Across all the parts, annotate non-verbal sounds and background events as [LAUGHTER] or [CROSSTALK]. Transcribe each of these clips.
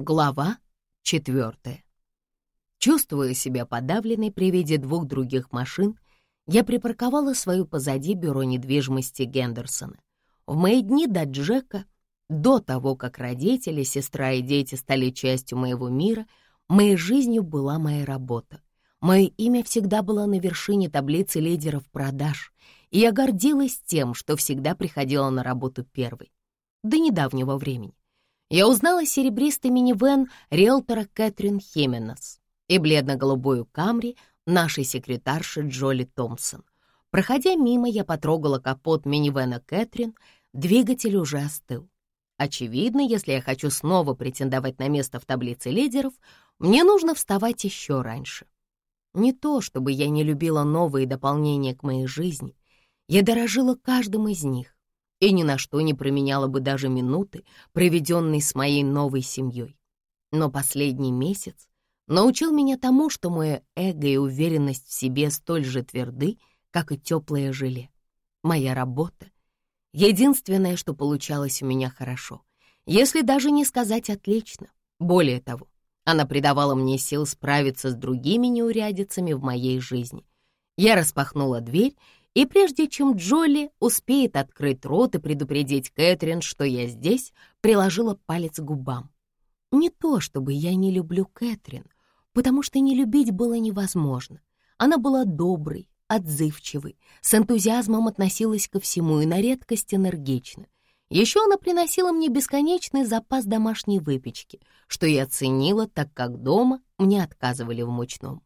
Глава четвертая. Чувствуя себя подавленной при виде двух других машин, я припарковала свою позади бюро недвижимости Гендерсона. В мои дни до Джека, до того, как родители, сестра и дети стали частью моего мира, моей жизнью была моя работа. Мое имя всегда было на вершине таблицы лидеров продаж, и я гордилась тем, что всегда приходила на работу первой. До недавнего времени я узнала серебристый минивэн риэлтора Кэтрин Хименес и бледно-голубую Камри нашей секретарши Джоли Томпсон. Проходя мимо, я потрогала капот минивэна Кэтрин, двигатель уже остыл. Очевидно, если я хочу снова претендовать на место в таблице лидеров, мне нужно вставать еще раньше. Не то, чтобы я не любила новые дополнения к моей жизни, я дорожила каждым из них и ни на что не променяла бы даже минуты, проведенной с моей новой семьей. Но последний месяц научил меня тому, что мое эго и уверенность в себе столь же тверды, как и теплое желе. Моя работа — единственное, что получалось у меня хорошо, если даже не сказать отлично. Более того, она придавала мне сил справиться с другими неурядицами в моей жизни. Я распахнула дверь и прежде чем Джоли успеет открыть рот и предупредить Кэтрин, что я здесь, приложила палец к губам. Не то, чтобы я не люблю Кэтрин, потому что не любить было невозможно. Она была доброй, отзывчивой, с энтузиазмом относилась ко всему и на редкость энергично. Еще она приносила мне бесконечный запас домашней выпечки, что я ценила, так как дома мне отказывали в мучном.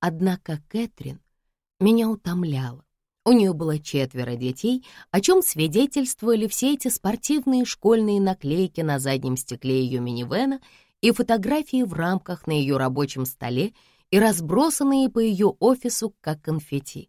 Однако Кэтрин меня утомляла. У нее было четверо детей, о чем свидетельствовали все эти спортивные школьные наклейки на заднем стекле ее минивэна и фотографии в рамках на ее рабочем столе и разбросанные по ее офису как конфетти.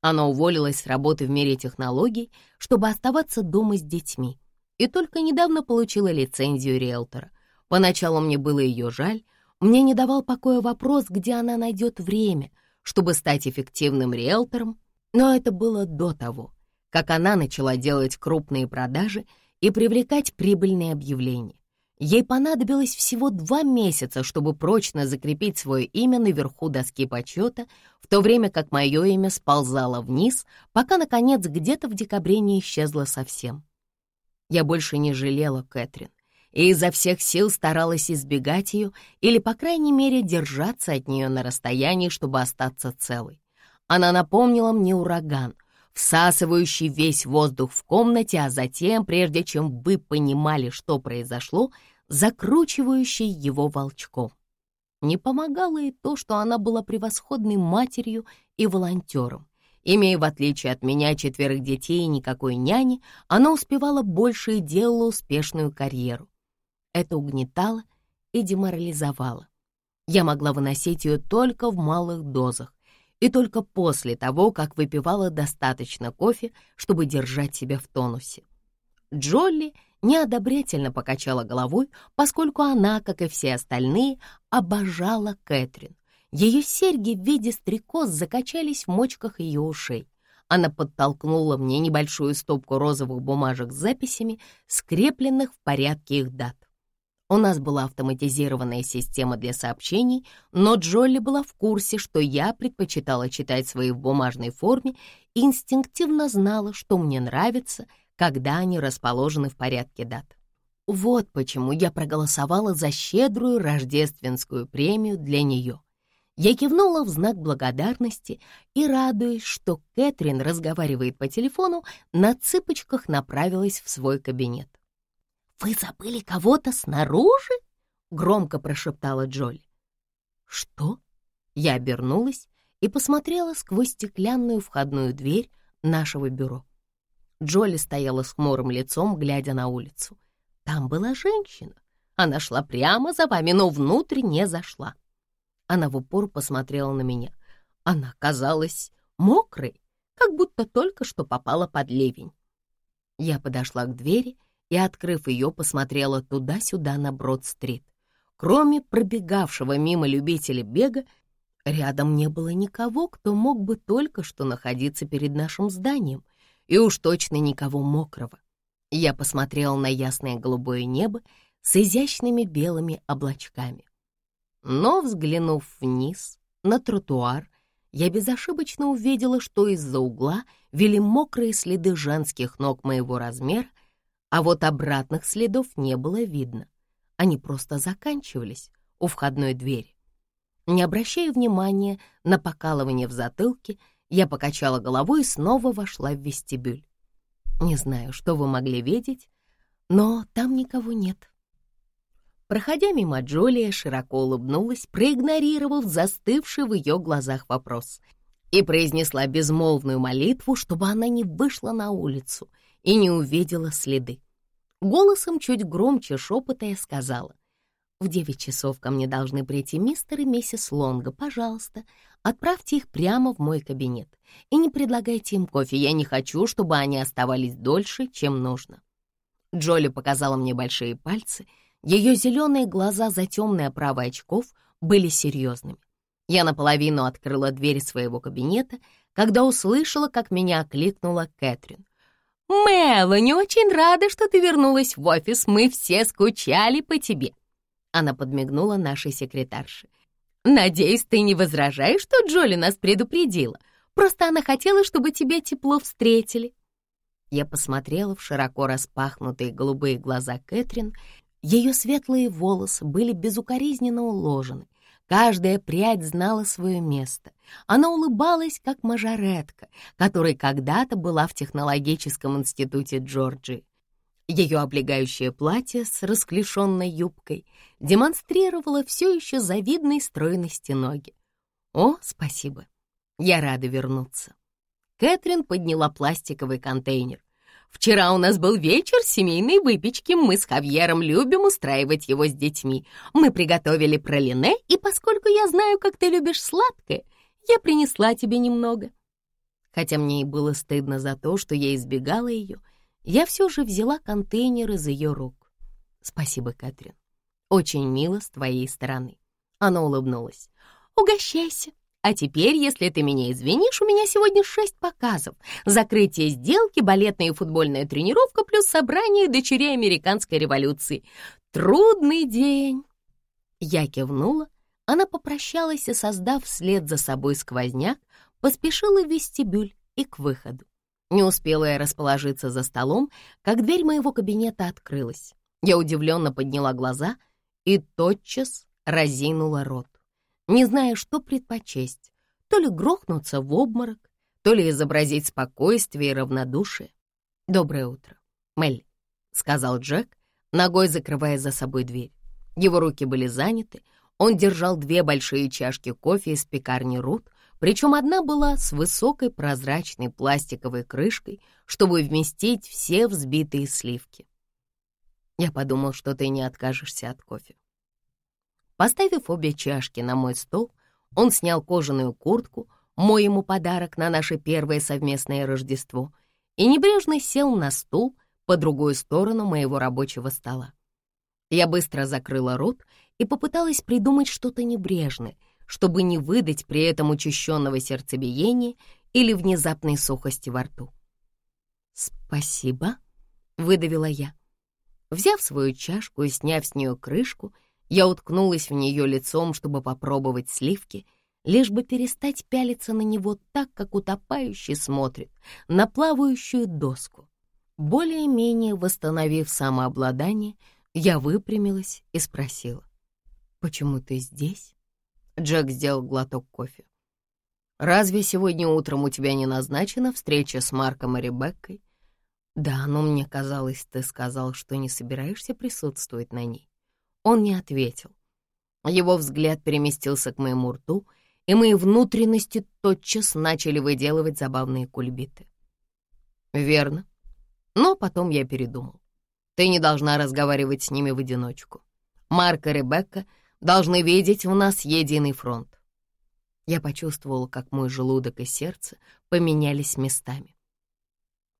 Она уволилась с работы в мире технологий, чтобы оставаться дома с детьми, и только недавно получила лицензию риэлтора. Поначалу мне было ее жаль, мне не давал покоя вопрос, где она найдет время, чтобы стать эффективным риэлтором но это было до того, как она начала делать крупные продажи и привлекать прибыльные объявления. Ей понадобилось всего два месяца, чтобы прочно закрепить свое имя наверху доски почета, в то время как мое имя сползало вниз, пока, наконец, где-то в декабре не исчезло совсем. Я больше не жалела Кэтрин и изо всех сил старалась избегать ее или, по крайней мере, держаться от нее на расстоянии, чтобы остаться целой. Она напомнила мне ураган, всасывающий весь воздух в комнате, а затем, прежде чем вы понимали, что произошло, закручивающий его волчком. Не помогало и то, что она была превосходной матерью и волонтером. Имея, в отличие от меня, четверых детей и никакой няни, она успевала больше и делала успешную карьеру. Это угнетало и деморализовало. Я могла выносить ее только в малых дозах, и только после того, как выпивала достаточно кофе, чтобы держать себя в тонусе. Джолли неодобрительно покачала головой, поскольку она, как и все остальные, обожала Кэтрин. Ее серьги в виде стрекоз закачались в мочках ее ушей. Она подтолкнула мне небольшую стопку розовых бумажек с записями, скрепленных в порядке их дат. У нас была автоматизированная система для сообщений, но Джолли была в курсе, что я предпочитала читать свои в бумажной форме и инстинктивно знала, что мне нравится, когда они расположены в порядке дат. Вот почему я проголосовала за щедрую рождественскую премию для нее. Я кивнула в знак благодарности и, радуясь, что Кэтрин разговаривает по телефону, на цыпочках направилась в свой кабинет. «Вы забыли кого-то снаружи?» — громко прошептала Джоли. «Что?» Я обернулась и посмотрела сквозь стеклянную входную дверь нашего бюро. Джоли стояла с хмурым лицом, глядя на улицу. Там была женщина. Она шла прямо за вами, но внутрь не зашла. Она в упор посмотрела на меня. Она казалась мокрой, как будто только что попала под ливень. Я подошла к двери и, открыв ее, посмотрела туда-сюда на Брод-стрит. Кроме пробегавшего мимо любителя бега, рядом не было никого, кто мог бы только что находиться перед нашим зданием, и уж точно никого мокрого. Я посмотрела на ясное голубое небо, с изящными белыми облачками. Но, взглянув вниз на тротуар, я безошибочно увидела, что из-за угла вели мокрые следы женских ног моего размера, а вот обратных следов не было видно. Они просто заканчивались у входной двери. Не обращая внимания на покалывание в затылке, я покачала головой и снова вошла в вестибюль. Не знаю, что вы могли видеть, но там никого нет. Проходя мимо Джулия, широко улыбнулась, проигнорировав застывший в ее глазах вопрос, и произнесла безмолвную молитву, чтобы она не вышла на улицу и не увидела следы. Голосом чуть громче шепота я сказала, «В девять часов ко мне должны прийти мистер и миссис Лонга. Пожалуйста, отправьте их прямо в мой кабинет и не предлагайте им кофе. Я не хочу, чтобы они оставались дольше, чем нужно». Джоли показала мне большие пальцы — ее зеленые глаза за темной оправой очков были серьезными. Я наполовину открыла дверь своего кабинета, когда услышала, как меня окликнула Кэтрин. «Мелани, очень рада, что ты вернулась в офис. Мы все скучали по тебе». Она подмигнула нашей секретарше. «Надеюсь, ты не возражаешь, что Джоли нас предупредила. Просто она хотела, чтобы тебя тепло встретили». Я посмотрела в широко распахнутые голубые глаза Кэтрин ее светлые волосы были безукоризненно уложены, каждая прядь знала свое место. Она улыбалась, как мажоретка, которая когда-то была в технологическом институте Джорджии. Ее облегающее платье с расклешенной юбкой демонстрировало все еще завидной стройности ноги. «О, спасибо! Я рада вернуться!» Кэтрин подняла пластиковый контейнер. Вчера у нас был вечер семейной выпечки. Мы с Хавьером любим устраивать его с детьми. Мы приготовили пролине, и поскольку я знаю, как ты любишь сладкое, я принесла тебе немного. Хотя мне и было стыдно за то, что я избегала ее, я все же взяла контейнер из ее рук. Спасибо, Кэтрин. Очень мило с твоей стороны. Она улыбнулась. Угощайся. А теперь, если ты меня извинишь, у меня сегодня шесть показов. Закрытие сделки, балетная и футбольная тренировка, плюс собрание дочерей американской революции. Трудный день. Я кивнула. Она попрощалась и, создав вслед за собой сквозняк, поспешила в вестибюль и к выходу. Не успела я расположиться за столом, как дверь моего кабинета открылась. Я удивленно подняла глаза и тотчас разинула рот не зная, что предпочесть, то ли грохнуться в обморок, то ли изобразить спокойствие и равнодушие. «Доброе утро, Мелли», — сказал Джек, ногой закрывая за собой дверь. Его руки были заняты, он держал две большие чашки кофе из пекарни Рут, причем одна была с высокой прозрачной пластиковой крышкой, чтобы вместить все взбитые сливки. Я подумал, что ты не откажешься от кофе. Поставив обе чашки на мой стол, он снял кожаную куртку, мой ему подарок на наше первое совместное Рождество, и небрежно сел на стул по другую сторону моего рабочего стола. Я быстро закрыла рот и попыталась придумать что-то небрежное, чтобы не выдать при этом учащенного сердцебиения или внезапной сухости во рту. «Спасибо», — выдавила я. Взяв свою чашку и сняв с нее крышку, я уткнулась в нее лицом, чтобы попробовать сливки, лишь бы перестать пялиться на него так, как утопающий смотрит на плавающую доску. Более-менее восстановив самообладание, я выпрямилась и спросила, «Почему ты здесь?» Джек сделал глоток кофе. «Разве сегодня утром у тебя не назначена встреча с Марком и Ребеккой?» «Да, но мне казалось, ты сказал, что не собираешься присутствовать на ней». Он не ответил. Его взгляд переместился к моему рту, и мои внутренности тотчас начали выделывать забавные кульбиты. «Верно. Но потом я передумал. Ты не должна разговаривать с ними в одиночку. Марк и Ребекка должны видеть в нас единый фронт. Я почувствовала, как мой желудок и сердце поменялись местами.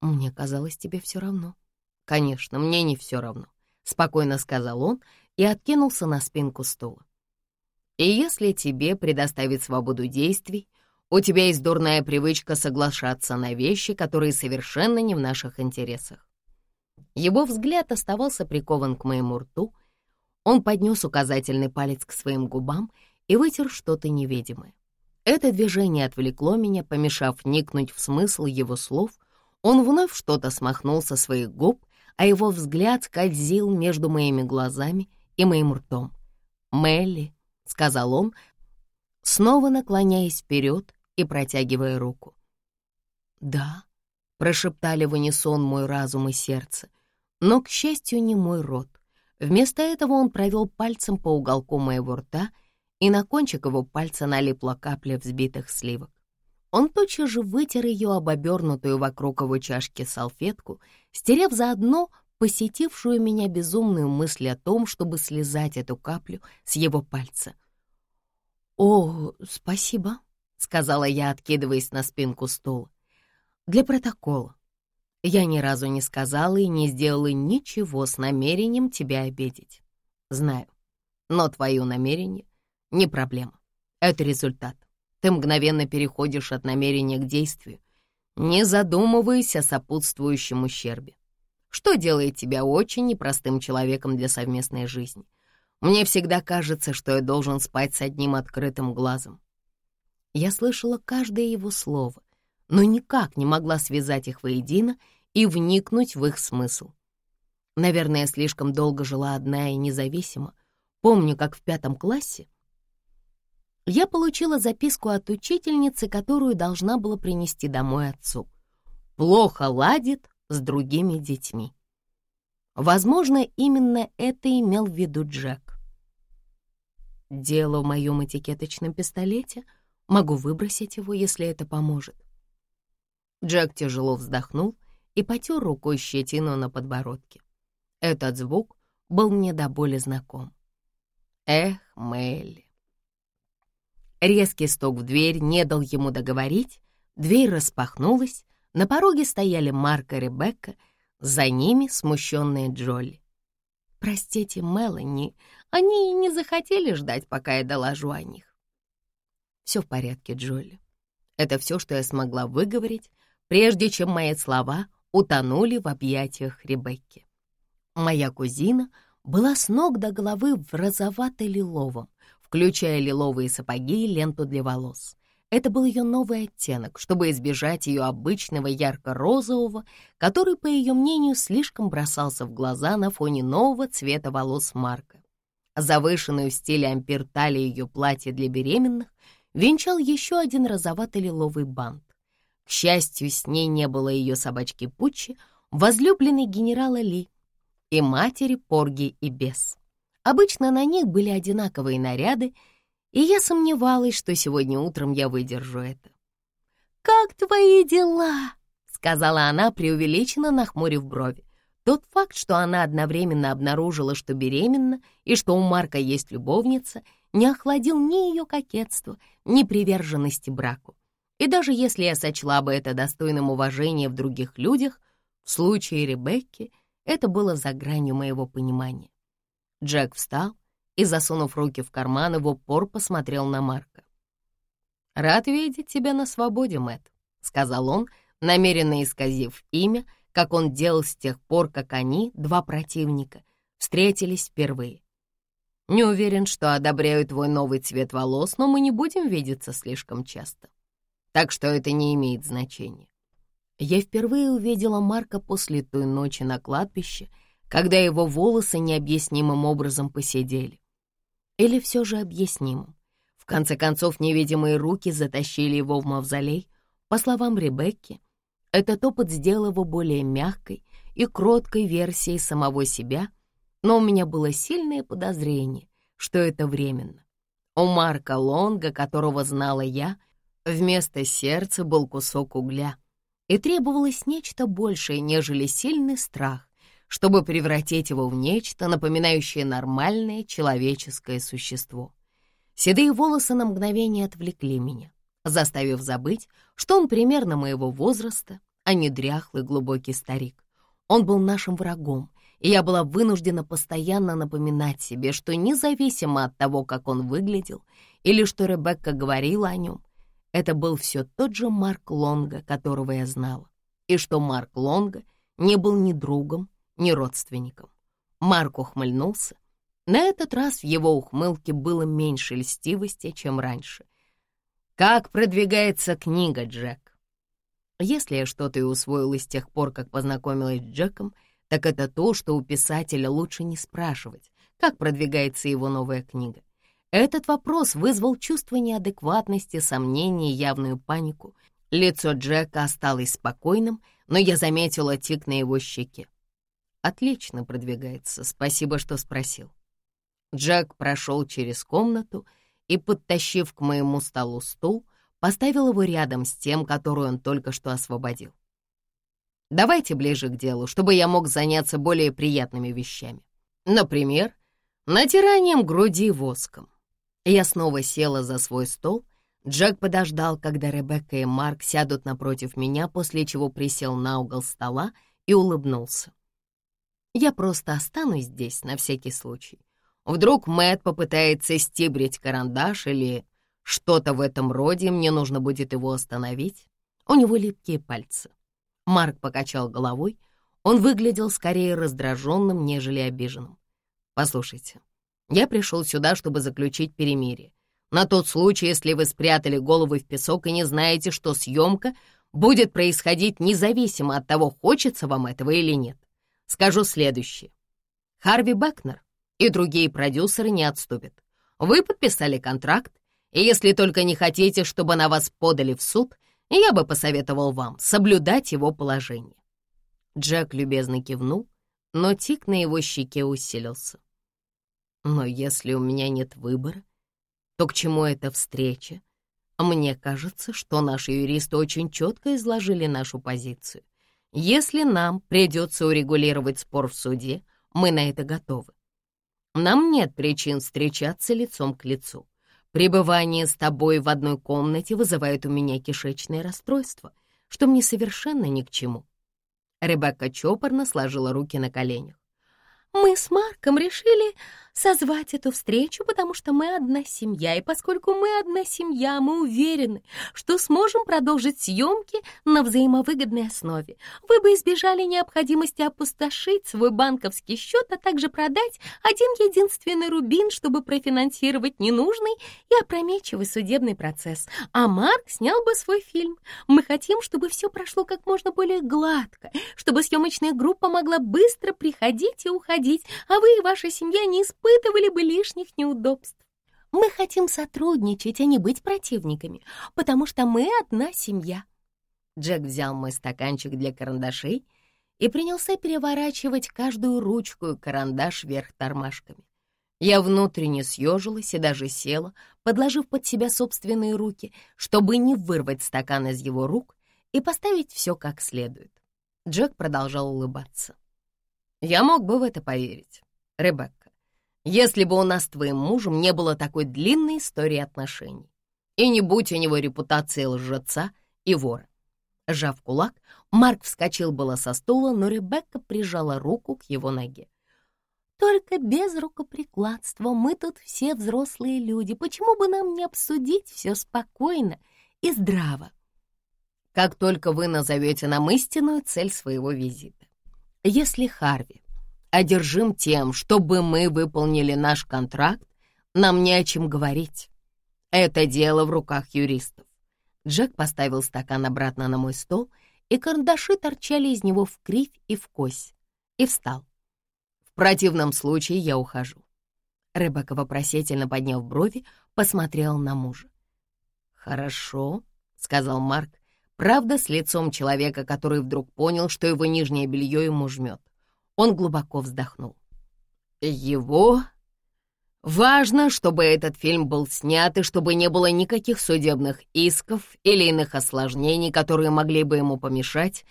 «Мне казалось, тебе все равно». «Конечно, мне не все равно», — спокойно сказал он и откинулся на спинку стула. «И если тебе предоставить свободу действий, у тебя есть дурная привычка соглашаться на вещи, которые совершенно не в наших интересах». Его взгляд оставался прикован к моему рту, Он поднес указательный палец к своим губам и вытер что-то невидимое. Это движение отвлекло меня, помешав вникнуть в смысл его слов. Он вновь что-то смахнул со своих губ, а его взгляд скользил между моими глазами и моим ртом. «Мелли», — сказал он, снова наклоняясь вперед и протягивая руку. «Да», — прошептали в унисон мой разум и сердце, но, к счастью, не мой рот. Вместо этого он провел пальцем по уголку моего рта, и на кончик его пальца налипла капля взбитых сливок. Он тотчас же вытер ее об обернутую вокруг его чашки салфетку, стерев заодно посетившую меня безумную мысль о том, чтобы слезать эту каплю с его пальца. «О, спасибо», — сказала я, откидываясь на спинку стула. «Для протокола. Я ни разу не сказала и не сделала ничего с намерением тебя обидеть. Знаю. Но твое намерение — не проблема. Это результат. Ты мгновенно переходишь от намерения к действию, не задумываясь о сопутствующем ущербе. Что делает тебя очень непростым человеком для совместной жизни. Мне всегда кажется, что я должен спать с одним открытым глазом. Я слышала каждое его слово, но никак не могла связать их воедино и вникнуть в их смысл. Наверное, слишком долго жила одна и независимо. Помню, как в пятом классе я получила записку от учительницы, которую должна была принести домой отцу. «Плохо ладит с другими детьми». Возможно, именно это имел в виду Джек. Дело в моем этикеточном пистолете. Могу выбросить его, если это поможет. Джек тяжело вздохнул и потер рукой щетину на подбородке. Этот звук был мне до боли знаком. Эх, Мелли. Резкий стук в дверь не дал ему договорить, дверь распахнулась, на пороге стояли Марк и Ребекка, за ними смущенная Джолли. «Простите, Мелани, они не захотели ждать, пока я доложу о них». «Все в порядке, Джолли. Это все, что я смогла выговорить, прежде чем мои слова утонули в объятиях Ребекки. Моя кузина была с ног до головы в розовато-лиловом, включая лиловые сапоги и ленту для волос. Это был ее новый оттенок, чтобы избежать ее обычного ярко-розового, который, по ее мнению, слишком бросался в глаза на фоне нового цвета волос Марка. Завышенную в стиле ампир талии ее платье для беременных венчал еще один розовато-лиловый бант. К счастью, с ней не было ее собачки Пуччи, возлюбленной генерала Ли и матери Порги и Бес. Обычно на них были одинаковые наряды, и я сомневалась, что сегодня утром я выдержу это. «Как твои дела?» — сказала она, преувеличенно нахмурив брови. Тот факт, что она одновременно обнаружила, что беременна, и что у Марка есть любовница, не охладил ни ее кокетство, ни приверженности браку. И даже если я сочла бы это достойным уважения в других людях, в случае Ребекки это было за гранью моего понимания. Джек встал и, засунув руки в карманы, в упор посмотрел на Марка. «Рад видеть тебя на свободе, Мэтт», — сказал он, намеренно исказив имя, как он делал с тех пор, как они, два противника, встретились впервые. «Не уверен, что одобряю твой новый цвет волос, но мы не будем видеться слишком часто. Так что это не имеет значения». Я впервые увидела Марка после той ночи на кладбище — когда его волосы необъяснимым образом посидели. Или все же объяснимым. В конце концов, невидимые руки затащили его в мавзолей. По словам Ребекки, этот опыт сделал его более мягкой и кроткой версией самого себя, но у меня было сильное подозрение, что это временно. У Марка Лонга, которого знала я, вместо сердца был кусок угля, и требовалось нечто большее, нежели сильный страх, чтобы превратить его в нечто, напоминающее нормальное человеческое существо. Седые волосы на мгновение отвлекли меня, заставив забыть, что он примерно моего возраста, а не дряхлый глубокий старик. Он был нашим врагом, и я была вынуждена постоянно напоминать себе, что независимо от того, как он выглядел, или что Ребекка говорила о нем, это был все тот же Марк Лонга, которого я знала, и что Марк Лонга не был ни другом, ни родственникам. Марк ухмыльнулся, На этот раз в его ухмылке было меньше льстивости, чем раньше. «Как продвигается книга, Джек?» Если я что-то и усвоила с тех пор, как познакомилась с Джеком, так это то, что у писателя лучше не спрашивать, как продвигается его новая книга. Этот вопрос вызвал чувство неадекватности, сомнения и явную панику. Лицо Джека осталось спокойным, но я заметила тик на его щеке. «Отлично продвигается, спасибо, что спросил». Джек прошел через комнату и, подтащив к моему столу стул, поставил его рядом с тем, который он только что освободил. «Давайте ближе к делу, чтобы я мог заняться более приятными вещами. Например, натиранием груди воском». Я снова села за свой стол. Джек подождал, когда Ребекка и Марк сядут напротив меня, после чего присел на угол стола и улыбнулся. «Я просто останусь здесь на всякий случай. Вдруг Мэтт попытается стибрить карандаш или что-то в этом роде, мне нужно будет его остановить. У него липкие пальцы. Марк покачал головой. Он выглядел скорее раздраженным, нежели обиженным. «Послушайте, я пришел сюда, чтобы заключить перемирие. На тот случай, если вы спрятали голову в песок и не знаете, что съемка будет происходить независимо от того, хочется вам этого или нет. Скажу следующее. Харви Бекнер и другие продюсеры не отступят. Вы подписали контракт, и если только не хотите, чтобы на вас подали в суд, я бы посоветовал вам соблюдать его положение». Джек любезно кивнул, но тик на его щеке усилился. «Но если у меня нет выбора, то к чему эта встреча? Мне кажется, что наши юристы очень четко изложили нашу позицию. Если нам придется урегулировать спор в суде, мы на это готовы. Нам нет причин встречаться лицом к лицу. Пребывание с тобой в одной комнате вызывает у меня кишечное расстройство, что мне совершенно ни к чему». Ребекка чопорно сложила руки на коленях. «Мы с Марком решили созвать эту встречу, потому что мы одна семья, и поскольку мы одна семья, мы уверены, что сможем продолжить съемки на взаимовыгодной основе. Вы бы избежали необходимости опустошить свой банковский счет, а также продать один единственный рубин, чтобы профинансировать ненужный и опрометчивый судебный процесс. А Марк снял бы свой фильм. Мы хотим, чтобы все прошло как можно более гладко, чтобы съемочная группа могла быстро приходить и уходить, а вы и ваша семья не испытывали испытывали бы лишних неудобств. Мы хотим сотрудничать, а не быть противниками, потому что мы одна семья». Джек взял мой стаканчик для карандашей и принялся переворачивать каждую ручку и карандаш вверх тормашками. Я внутренне съежилась и даже села, подложив под себя собственные руки, чтобы не вырвать стакан из его рук и поставить все как следует. Джек продолжал улыбаться. «Я мог бы в это поверить, Ребекка если бы у нас с твоим мужем не было такой длинной истории отношений. И не будь у него репутации лжеца и вора. Сжав кулак, Марк вскочил было со стула, но Ребекка прижала руку к его ноге. «Только без рукоприкладства мы тут все взрослые люди. Почему бы нам не обсудить все спокойно и здраво?» «Как только вы назовете нам истинную цель своего визита. Если Харви одержим тем, чтобы мы выполнили наш контракт, нам не о чем говорить. Это дело в руках юристов. Джек поставил стакан обратно на мой стол, и карандаши торчали из него в кривь и в кось, и встал. В противном случае я ухожу. Ребекка, вопросительно подняв брови, посмотрел на мужа. «Хорошо», — сказал Марк, правда, с лицом человека, который вдруг понял, что его нижнее белье ему жмет. Он глубоко вздохнул. Его... Важно, чтобы этот фильм был снят и чтобы не было никаких судебных исков или иных осложнений, которые могли бы ему помешать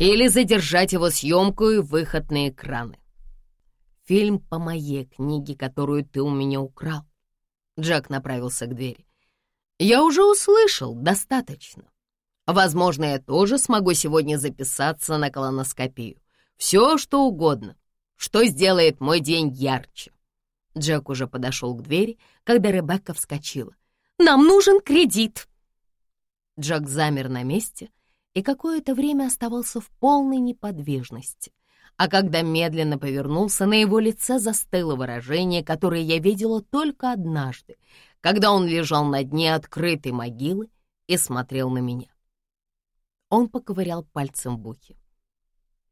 или задержать его съемку и выход на экраны. Фильм по моей книге, которую ты у меня украл. Джек направился к двери. Я уже услышал достаточно. Возможно, я тоже смогу сегодня записаться на колоноскопию. Все, что угодно, что сделает мой день ярче. Джек уже подошел к двери, когда Ребекка вскочила. «Нам нужен кредит!» Джек замер на месте и какое-то время оставался в полной неподвижности, а когда медленно повернулся, на его лице застыло выражение, которое я видела только однажды, когда он лежал на дне открытой могилы и смотрел на меня. Он поковырял пальцем в ухе.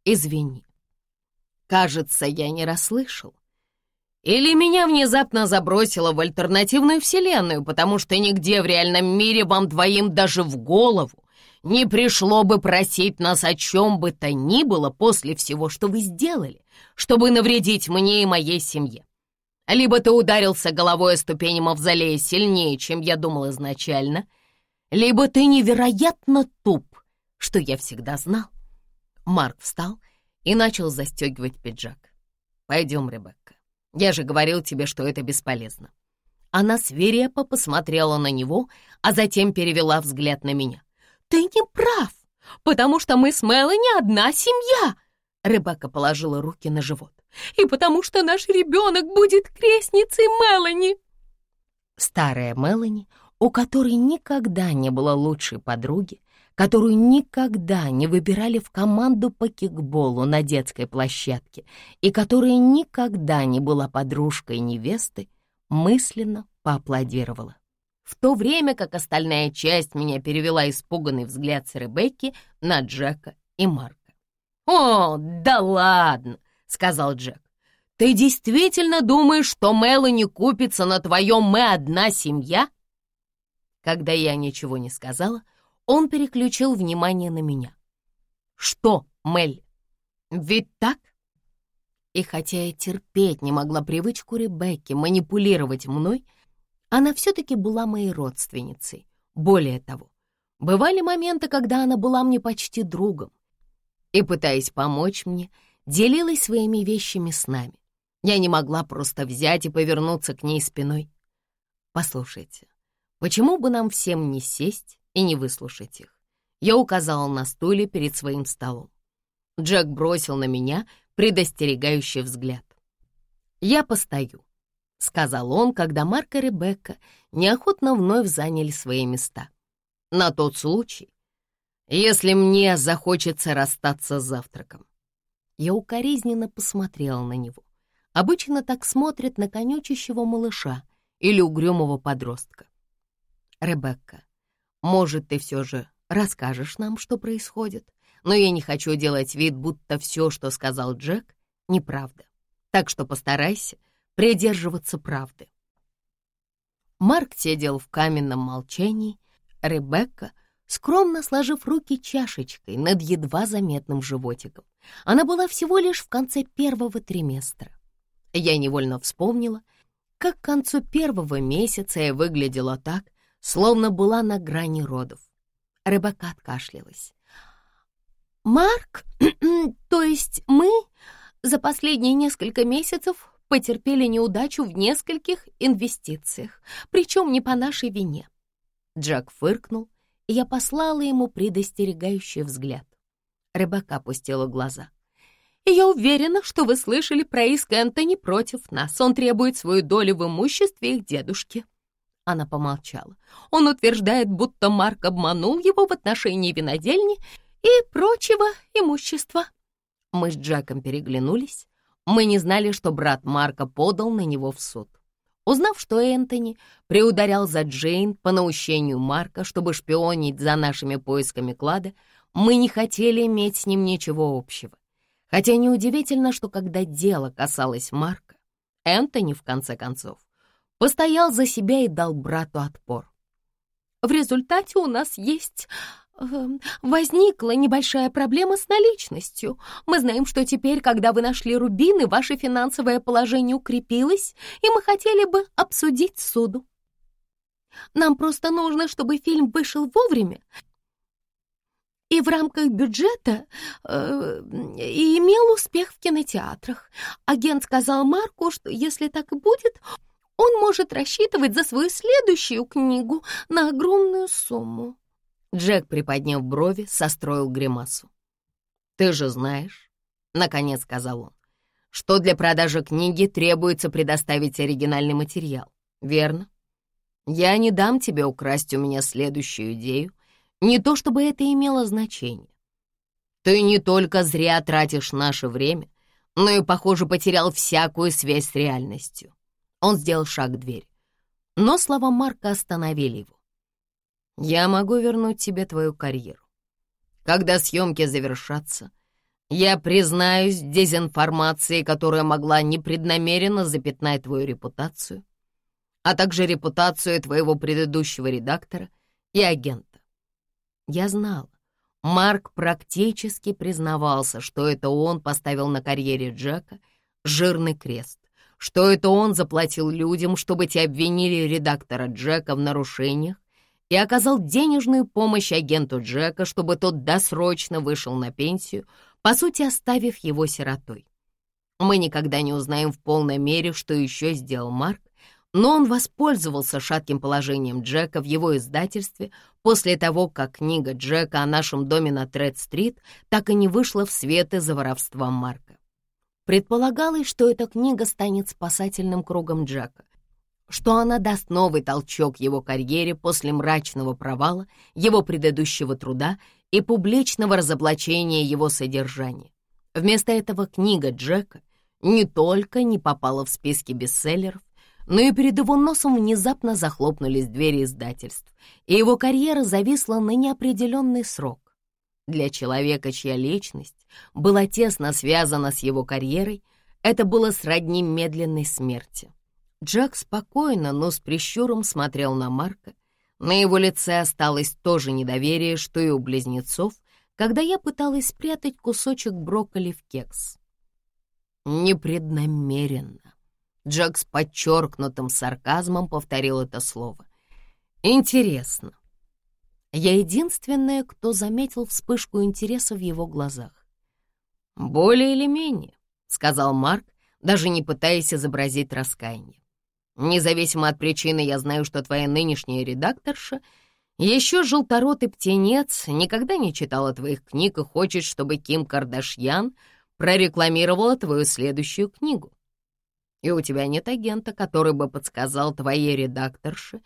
«Извини. Кажется, я не расслышал. Или меня внезапно забросило в альтернативную вселенную, потому что нигде в реальном мире вам двоим даже в голову не пришло бы просить нас о чем бы то ни было после всего, что вы сделали, чтобы навредить мне и моей семье. Либо ты ударился головой о ступени мавзолея сильнее, чем я думал изначально, либо ты невероятно туп, что я всегда знал. Марк встал и начал застегивать пиджак. «Пойдем, Ребекка. Я же говорил тебе, что это бесполезно». Она свирепо посмотрела на него, а затем перевела взгляд на меня. «Ты не прав, потому что мы с Мелани одна семья!» Ребекка положила руки на живот. «И потому что наш ребенок будет крестницей Мелани!» Старая Мелани, у которой никогда не было лучшей подруги, которую никогда не выбирали в команду по кикболу на детской площадке и которая никогда не была подружкой невесты, мысленно поаплодировала в то время как остальная часть меня перевела испуганный взгляд с Ребекки на Джека и Марка. «О, да ладно!» — сказал Джек. «Ты действительно думаешь, что Мелани купится на твоем «мы одна семья»?» Когда я ничего не сказала, он переключил внимание на меня. «Что, Мелли, ведь так?» И хотя я терпеть не могла привычку Ребекки манипулировать мной, она все-таки была моей родственницей. Более того, бывали моменты, когда она была мне почти другом и, пытаясь помочь мне, делилась своими вещами с нами. Я не могла просто взять и повернуться к ней спиной. Послушайте, почему бы нам всем не сесть и не выслушать их? Я указала на стуле перед своим столом. Джек бросил на меня предостерегающий взгляд. Я постою, — сказал он, когда Марк и Ребекка неохотно вновь заняли свои места. «На тот случай, если мне захочется расстаться с завтраком». Я укоризненно посмотрела на него. Обычно так смотрят на конючащего малыша или угрюмого подростка. «Ребекка, может, ты все же расскажешь нам, что происходит? Но я не хочу делать вид, будто все, что сказал Джек, неправда. Так что постарайся придерживаться правды. Марк сидел в каменном молчании, Ребекка, скромно сложив руки чашечкой над едва заметным животиком. Она была всего лишь в конце первого триместра. Я невольно вспомнила, как к концу первого месяца я выглядела так, словно была на грани родов. Ребекка откашлялась. «Марк, [CLEARS THROAT] то есть мы за последние несколько месяцев потерпели неудачу в нескольких инвестициях, причем не по нашей вине. Джек фыркнул, и я послала ему предостерегающий взгляд. Ребекка опустила глаза. «И я уверена, что вы слышали про иск Энтони против нас. Он требует свою долю в имуществе их дедушки». Она помолчала. Он утверждает, будто Марк обманул его в отношении винодельни и прочего имущества. Мы с Джеком переглянулись. Мы не знали, что брат Марка подал на него в суд. Узнав, что Энтони приударял за Джейн по наущению Марка, чтобы шпионить за нашими поисками клада, мы не хотели иметь с ним ничего общего. Хотя неудивительно, что когда дело касалось Марка, Энтони, в конце концов, постоял за себя и дал брату отпор. В результате у нас есть Эм, возникла небольшая проблема с наличностью. Мы знаем, что теперь, когда вы нашли рубины, ваше финансовое положение укрепилось, и мы хотели бы обсудить суду. Нам просто нужно, чтобы фильм вышел вовремя и в рамках бюджета э, и имел успех в кинотеатрах. Агент сказал Марку, что если так и будет, он может рассчитывать за свою следующую книгу на огромную сумму. Джек, приподняв брови, состроил гримасу. «Ты же знаешь», — наконец сказал он, «что для продажи книги требуется предоставить оригинальный материал, верно? Я не дам тебе украсть у меня следующую идею, не то чтобы это имело значение. Ты не только зря тратишь наше время, но и, похоже, потерял всякую связь с реальностью. Он сделал шаг к двери, но слова Марка остановили его. «Я могу вернуть тебе твою карьеру. Когда съемки завершатся, я признаюсь дезинформации, которая могла непреднамеренно запятнать твою репутацию, а также репутацию твоего предыдущего редактора и агента. Я знала, Марк практически признавался, что это он поставил на карьере Джека жирный крест, что это он заплатил людям, чтобы те обвинили редактора Джека в нарушениях и оказал денежную помощь агенту Джека, чтобы тот досрочно вышел на пенсию, по сути оставив его сиротой. Мы никогда не узнаем в полной мере, что еще сделал Марк, но он воспользовался шатким положением Джека в его издательстве после того, как книга Джека о нашем доме на Тред-стрит так и не вышла в свет из-за воровства Марка. Предполагалось, что эта книга станет спасательным кругом Джека, что она даст новый толчок его карьере после мрачного провала его предыдущего труда и публичного разоблачения его содержания. Вместо этого книга Джека не только не попала в списки бестселлеров, но и перед его носом внезапно захлопнулись двери издательств, и его карьера зависла на неопределенный срок. Для человека, чья личность была тесно связана с его карьерой, это было сродни медленной смерти. Джек спокойно, но с прищуром смотрел на Марка. На его лице осталось то же недоверие, что и у близнецов, когда я пыталась спрятать кусочек брокколи в кекс. Непреднамеренно. Джек с подчеркнутым сарказмом повторил это слово. «Интересно». Я единственная, кто заметил вспышку интереса в его глазах. «Более или менее», — сказал Марк, даже не пытаясь изобразить раскаяние. «Независимо от причины, я знаю, что твоя нынешняя редакторша еще желторотый птенец никогда не читала твоих книг и хочет, чтобы Ким Кардашьян прорекламировала твою следующую книгу и у тебя нет агента, который бы подсказал твоей редакторше,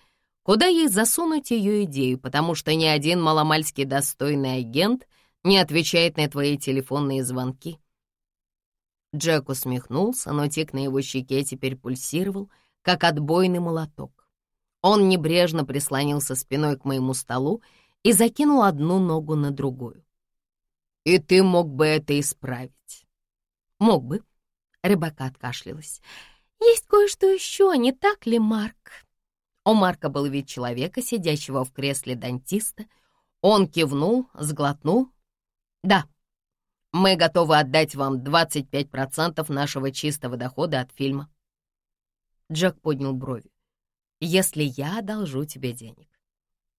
куда ей засунуть ее идею, потому что ни один маломальский достойный агент не отвечает на твои телефонные звонки. Джек усмехнулся, но тик на его щеке теперь пульсировал, как отбойный молоток. Он небрежно прислонился спиной к моему столу и закинул одну ногу на другую. «И ты мог бы это исправить?» «Мог бы», Рыбака откашлялась. «Есть кое-что еще, не так ли, Марк?» У Марка был вид человека, сидящего в кресле дантиста. Он кивнул, сглотнул. «Да, мы готовы отдать вам 25% нашего чистого дохода от фильма». Джек поднял брови. «Если я одолжу тебе денег».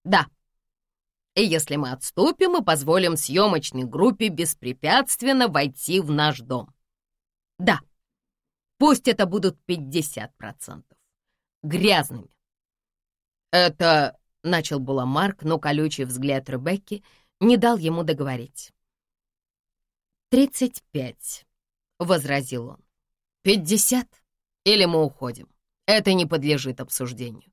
«Да. И если мы отступим и позволим съемочной группе беспрепятственно войти в наш дом». «Да». Пусть это будут 50%. Грязными. Это... — начал было Марк, но колючий взгляд Ребекки не дал ему договорить. «Тридцать пять», — возразил он. «Пятьдесят? Или мы уходим? Это не подлежит обсуждению».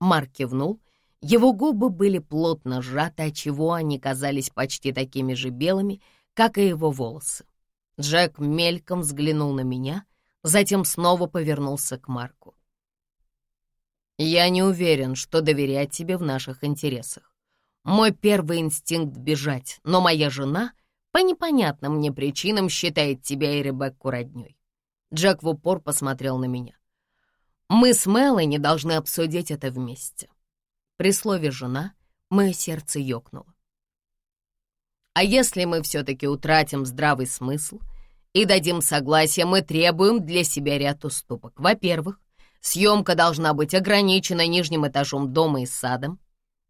Марк кивнул. Его губы были плотно сжаты, отчего они казались почти такими же белыми, как и его волосы. Джек мельком взглянул на меня, затем снова повернулся к Марку. «Я не уверен, что доверять тебе в наших интересах. Мой первый инстинкт — бежать, но моя жена по непонятным мне причинам считает тебя и Ребекку роднёй». Джек в упор посмотрел на меня. «Мы с Мелани должны обсудить это вместе». При слове «жена» мое сердце ёкнуло. «А если мы все-таки утратим здравый смысл — и дадим согласие, мы требуем для себя ряд уступок. Во-первых, съемка должна быть ограничена нижним этажом дома и садом,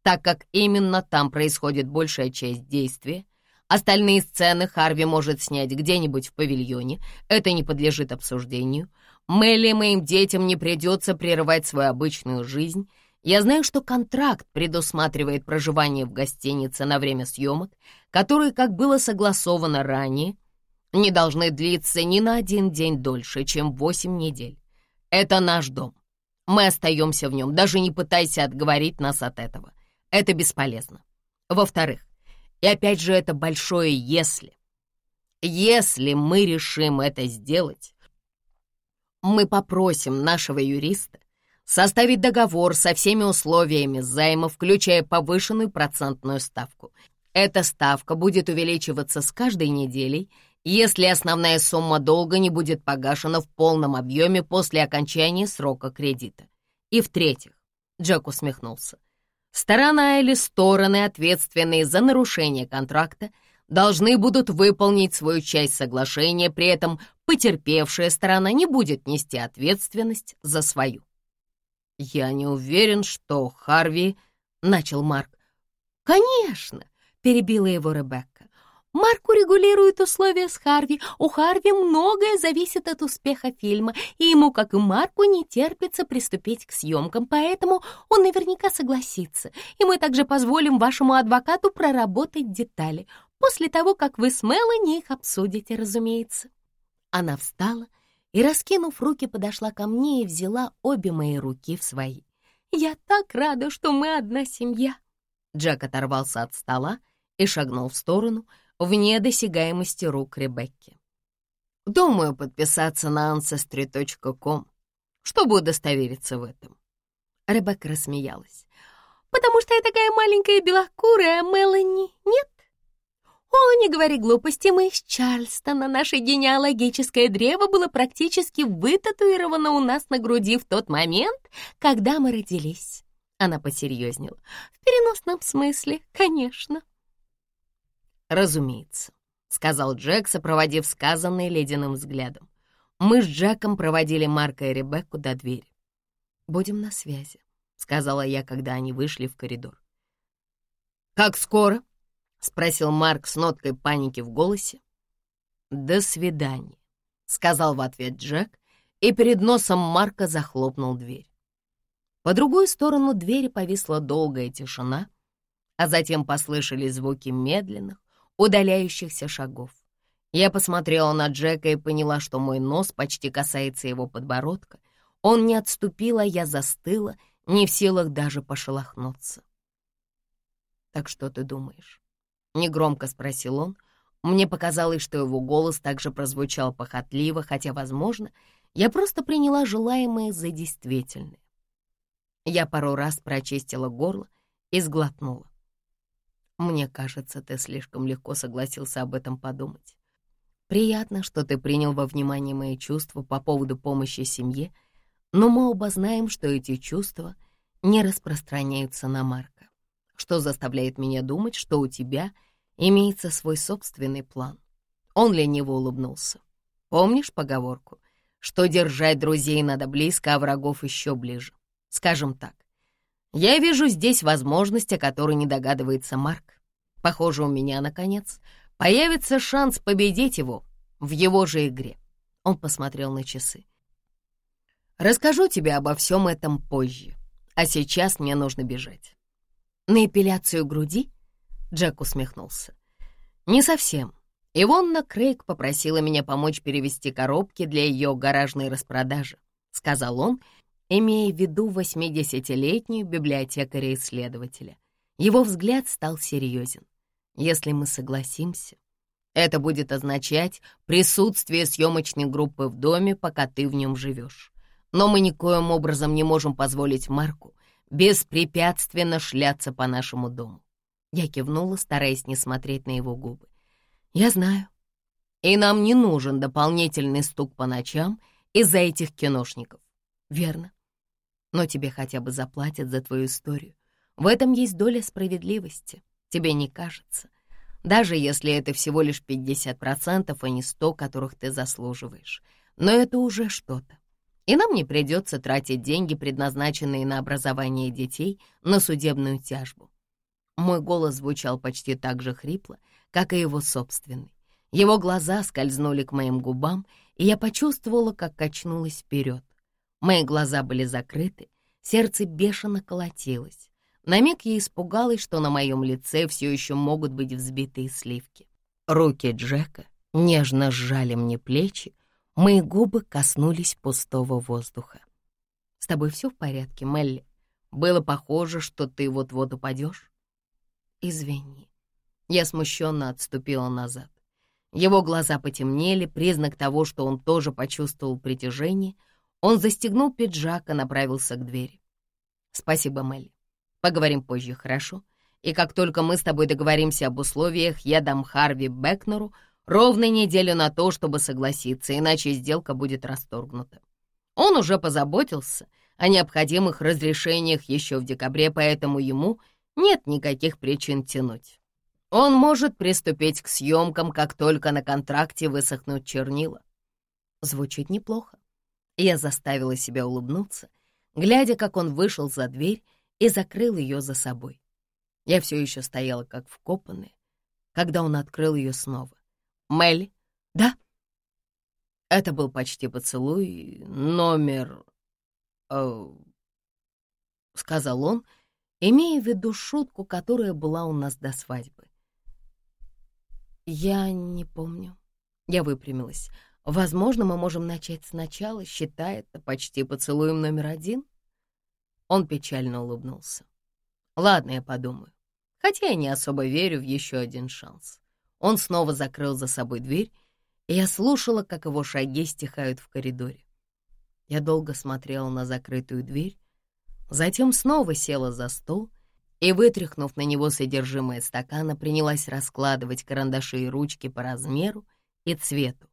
так как именно там происходит большая часть действия. Остальные сцены Харви может снять где-нибудь в павильоне, это не подлежит обсуждению. Мелли и моим детям не придется прерывать свою обычную жизнь. Я знаю, что контракт предусматривает проживание в гостинице на время съемок, которые, как было согласовано ранее, не должны длиться ни на один день дольше, чем восемь недель. Это наш дом. Мы остаемся в нем, даже не пытайся отговорить нас от этого. Это бесполезно. Во-вторых, и опять же это большое «если». Если мы решим это сделать, мы попросим нашего юриста составить договор со всеми условиями займа, включая повышенную процентную ставку. Эта ставка будет увеличиваться с каждой неделей, если основная сумма долга не будет погашена в полном объеме после окончания срока кредита. И в-третьих, Джек усмехнулся, сторона или стороны, ответственные за нарушение контракта, должны будут выполнить свою часть соглашения, при этом потерпевшая сторона не будет нести ответственность за свою. «Я не уверен, что Харви...» — начал Марк. «Конечно!» — перебила его Ребекка. Марк урегулирует условия с Харви. У Харви многое зависит от успеха фильма, и ему, как и Марку, не терпится приступить к съемкам, поэтому он наверняка согласится. И мы также позволим вашему адвокату проработать детали, после того, как вы с Мелани их обсудите, разумеется. Она встала и, раскинув руки, подошла ко мне и взяла обе мои руки в свои. «Я так рада, что мы одна семья!» Джек оторвался от стола и шагнул в сторону, вне досягаемости рук Ребекки. «Думаю подписаться на ancestry.com, чтобы удостовериться в этом». Ребекка рассмеялась. «Потому что я такая маленькая белокурая, Мелани нет?» «О, не говори глупости, мы из Чарльстона. Наше генеалогическое древо было практически вытатуировано у нас на груди в тот момент, когда мы родились». Она посерьезнела. «В переносном смысле, конечно». «Разумеется», — сказал Джек, сопроводив сказанное ледяным взглядом. Мы с Джеком проводили Марка и Ребекку до двери. «Будем на связи», — сказала я, когда они вышли в коридор. «Как скоро?» — спросил Марк с ноткой паники в голосе. «До свидания», — сказал в ответ Джек, и перед носом Марка захлопнул дверь. По другую сторону двери повисла долгая тишина, а затем послышались звуки медленных, удаляющихся шагов. Я посмотрела на Джека и поняла, что мой нос почти касается его подбородка. Он не отступил, а я застыла, не в силах даже пошелохнуться. «Так что ты думаешь?» — негромко спросил он. Мне показалось, что его голос также прозвучал похотливо, хотя, возможно, я просто приняла желаемое за действительное. Я пару раз прочистила горло и сглотнула. Мне кажется, ты слишком легко согласился об этом подумать. Приятно, что ты принял во внимание мои чувства по поводу помощи семье, но мы оба знаем, что эти чувства не распространяются на Марка, что заставляет меня думать, что у тебя имеется свой собственный план. Он лениво улыбнулся. Помнишь поговорку, что держать друзей надо близко, а врагов еще ближе? Скажем так, я вижу здесь возможность, о которой не догадывается Марк. Похоже, у меня, наконец, появится шанс победить его в его же игре. Он посмотрел на часы. Расскажу тебе обо всем этом позже, а сейчас мне нужно бежать. На эпиляцию груди? Джек усмехнулся. Не совсем. Ивонна Крейг попросила меня помочь перевести коробки для ее гаражной распродажи, сказал он имея в виду 80-летнюю библиотекаря-исследователя. Его взгляд стал серьезен. Если мы согласимся, это будет означать присутствие съемочной группы в доме, пока ты в нем живешь. Но мы никоим образом не можем позволить Марку беспрепятственно шляться по нашему дому. Я кивнула, стараясь не смотреть на его губы. Я знаю. И нам не нужен дополнительный стук по ночам из-за этих киношников. Верно но тебе хотя бы заплатят за твою историю. В этом есть доля справедливости, тебе не кажется? Даже если это всего лишь 50%, а не 100, которых ты заслуживаешь. Но это уже что-то. И нам не придется тратить деньги, предназначенные на образование детей, на судебную тяжбу. Мой голос звучал почти так же хрипло, как и его собственный. Его глаза скользнули к моим губам, и я почувствовала, как качнулась вперед. Мои глаза были закрыты, сердце бешено колотилось. На миг я испугалась, что на моем лице все еще могут быть взбитые сливки. Руки Джека нежно сжали мне плечи, мои губы коснулись пустого воздуха. «С тобой все в порядке, Мелли? Было похоже, что ты вот-вот упадешь?» «Извини». Я смущенно отступила назад. Его глаза потемнели, признак того, что он тоже почувствовал притяжение. Он застегнул пиджак и направился к двери. «Спасибо, Мелли. Поговорим позже, хорошо? И как только мы с тобой договоримся об условиях, я дам Харви Бекнеру ровно неделю на то, чтобы согласиться, иначе сделка будет расторгнута. Он уже позаботился о необходимых разрешениях еще в декабре, поэтому ему нет никаких причин тянуть. Он может приступить к съемкам, как только на контракте высохнут чернила. Звучит неплохо. Я заставила себя улыбнуться, глядя, как он вышел за дверь и закрыл ее за собой. Я все еще стояла как вкопанная, когда он открыл ее снова. «Мелли?» «Да?» Это был почти поцелуй, номер... Э, — сказал он, имея в виду шутку, которая была у нас до свадьбы. «Я не помню». Я выпрямилась. «Возможно, мы можем начать сначала, считая это почти поцелуем номер один?» Он печально улыбнулся. «Ладно, я подумаю. Хотя я не особо верю в еще один шанс». Он снова закрыл за собой дверь, и я слушала, как его шаги стихают в коридоре. Я долго смотрела на закрытую дверь, затем снова села за стол — и, вытряхнув на него содержимое стакана, принялась раскладывать карандаши и ручки по размеру и цвету.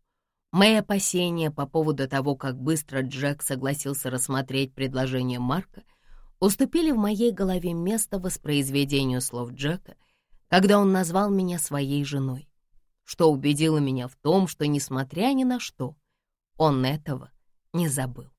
Мои опасения по поводу того, как быстро Джек согласился рассмотреть предложение Марка, уступили в моей голове место воспроизведению слов Джека, когда он назвал меня своей женой, что убедило меня в том, что, несмотря ни на что, он этого не забыл.